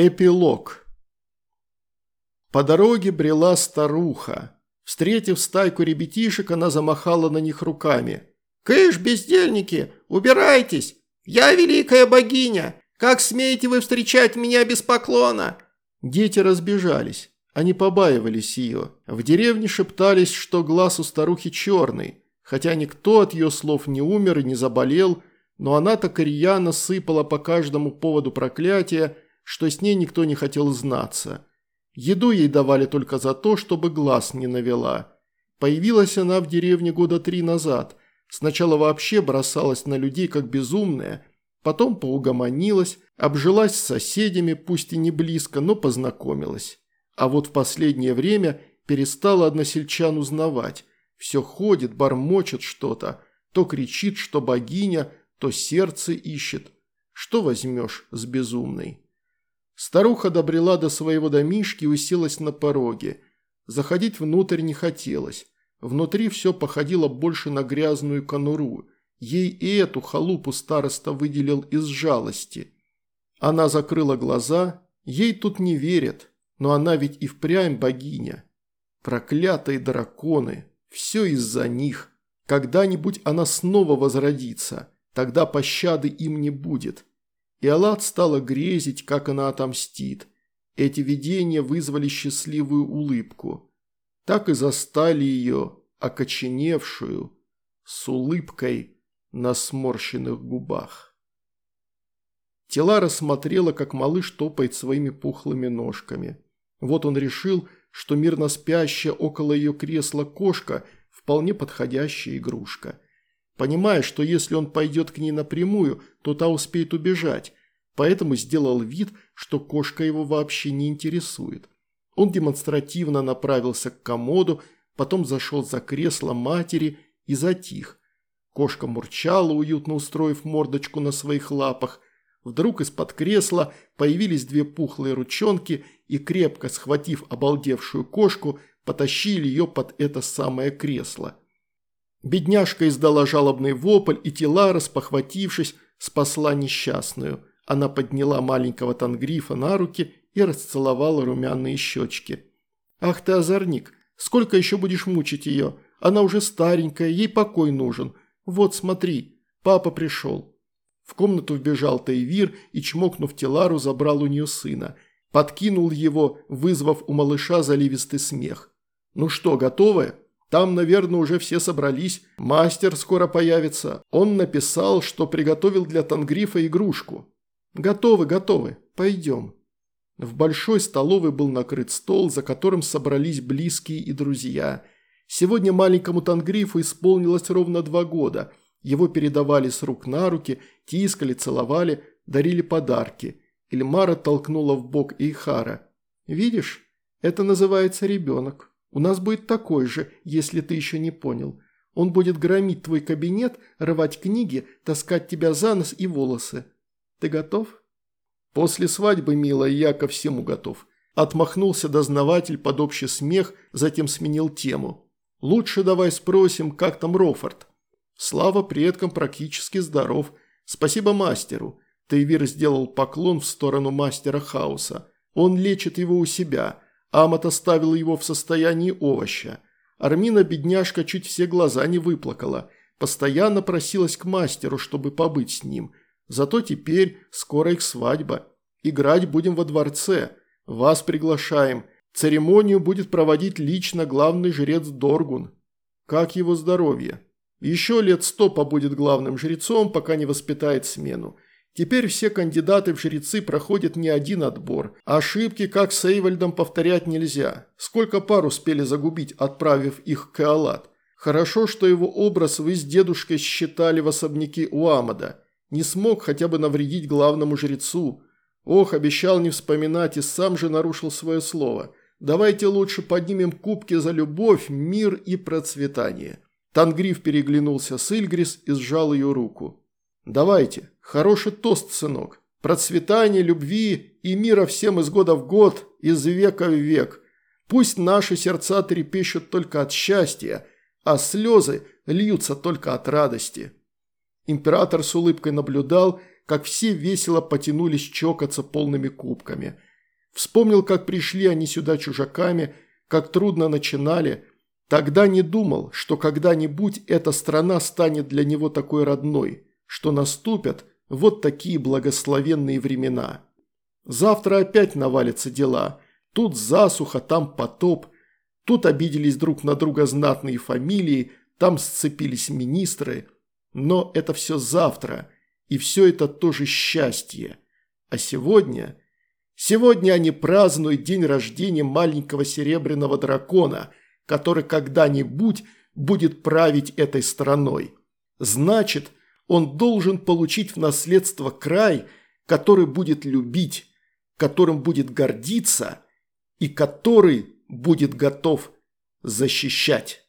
Эпилог. По дороге брела старуха. Встретив стайку ребятишек, она замахала на них руками. «Кыш, бездельники, убирайтесь! Я великая богиня! Как смеете вы встречать меня без поклона?» Дети разбежались. Они побаивались ее. В деревне шептались, что глаз у старухи черный. Хотя никто от ее слов не умер и не заболел, но она так рьяно сыпала по каждому поводу проклятия, что с ней никто не хотел знаться. Еду ей давали только за то, чтобы глаз не навела. Появилась она в деревне года три назад. Сначала вообще бросалась на людей как безумная, потом поугомонилась, обжилась с соседями, пусть и не близко, но познакомилась. А вот в последнее время перестала односельчан узнавать. Все ходит, бормочет что-то, то кричит, что богиня, то сердце ищет. Что возьмешь с безумной? Старуха добрела до своего домишки и уселась на пороге. Заходить внутрь не хотелось. Внутри все походило больше на грязную конуру. Ей и эту халупу староста выделил из жалости. Она закрыла глаза, ей тут не верят, но она ведь и впрямь богиня. Проклятые драконы, все из-за них. Когда-нибудь она снова возродится, тогда пощады им не будет. И Аллат стала грезить, как она отомстит. Эти видения вызвали счастливую улыбку. Так и застали ее, окоченевшую, с улыбкой на сморщенных губах. Тела рассмотрела, как малыш топает своими пухлыми ножками. Вот он решил, что мирно спящая около ее кресла кошка – вполне подходящая игрушка – понимая, что если он пойдет к ней напрямую, то та успеет убежать, поэтому сделал вид, что кошка его вообще не интересует. Он демонстративно направился к комоду, потом зашел за кресло матери и затих. Кошка мурчала, уютно устроив мордочку на своих лапах. Вдруг из-под кресла появились две пухлые ручонки и, крепко схватив обалдевшую кошку, потащили ее под это самое кресло. Бедняжка издала жалобный вопль, и тела, распохватившись, спасла несчастную. Она подняла маленького тангрифа на руки и расцеловала румяные щечки. «Ах ты, озорник, сколько еще будешь мучить ее? Она уже старенькая, ей покой нужен. Вот, смотри, папа пришел». В комнату вбежал Тайвир и, чмокнув Телару, забрал у нее сына. Подкинул его, вызвав у малыша заливистый смех. «Ну что, готовы?» Там, наверное, уже все собрались. Мастер скоро появится. Он написал, что приготовил для Тангрифа игрушку. Готовы, готовы. Пойдем. В большой столовой был накрыт стол, за которым собрались близкие и друзья. Сегодня маленькому Тангрифу исполнилось ровно два года. Его передавали с рук на руки, тискали, целовали, дарили подарки. Ильмара толкнула в бок Эйхара. «Видишь, это называется ребенок». У нас будет такой же, если ты еще не понял. Он будет громить твой кабинет, рвать книги, таскать тебя за нос и волосы. Ты готов?» «После свадьбы, милая, я ко всему готов». Отмахнулся дознаватель под общий смех, затем сменил тему. «Лучше давай спросим, как там Рофорд?» «Слава предкам практически здоров. Спасибо мастеру». Тейвир сделал поклон в сторону мастера хаоса. «Он лечит его у себя». Амат оставил его в состоянии овоща. Армина, бедняжка, чуть все глаза не выплакала. Постоянно просилась к мастеру, чтобы побыть с ним. Зато теперь скоро их свадьба. Играть будем во дворце. Вас приглашаем. Церемонию будет проводить лично главный жрец Доргун. Как его здоровье? Еще лет сто побудет главным жрецом, пока не воспитает смену. Теперь все кандидаты в жрецы проходят не один отбор. Ошибки, как с Эйвальдом, повторять нельзя. Сколько пар успели загубить, отправив их к Эолат. Хорошо, что его образ вы с дедушкой считали в особняке у Амада. Не смог хотя бы навредить главному жрецу. Ох, обещал не вспоминать и сам же нарушил свое слово. Давайте лучше поднимем кубки за любовь, мир и процветание. Тангриф переглянулся с Ильгрис и сжал ее руку. «Давайте, хороший тост, сынок. Процветание, любви и мира всем из года в год, из века в век. Пусть наши сердца трепещут только от счастья, а слезы льются только от радости». Император с улыбкой наблюдал, как все весело потянулись чокаться полными кубками. Вспомнил, как пришли они сюда чужаками, как трудно начинали. Тогда не думал, что когда-нибудь эта страна станет для него такой родной, что наступят вот такие благословенные времена. Завтра опять навалятся дела. Тут засуха, там потоп. Тут обиделись друг на друга знатные фамилии, там сцепились министры. Но это все завтра, и все это тоже счастье. А сегодня... Сегодня они празднуют день рождения маленького серебряного дракона, который когда-нибудь будет править этой страной. Значит, он должен получить в наследство край, который будет любить, которым будет гордиться и который будет готов защищать.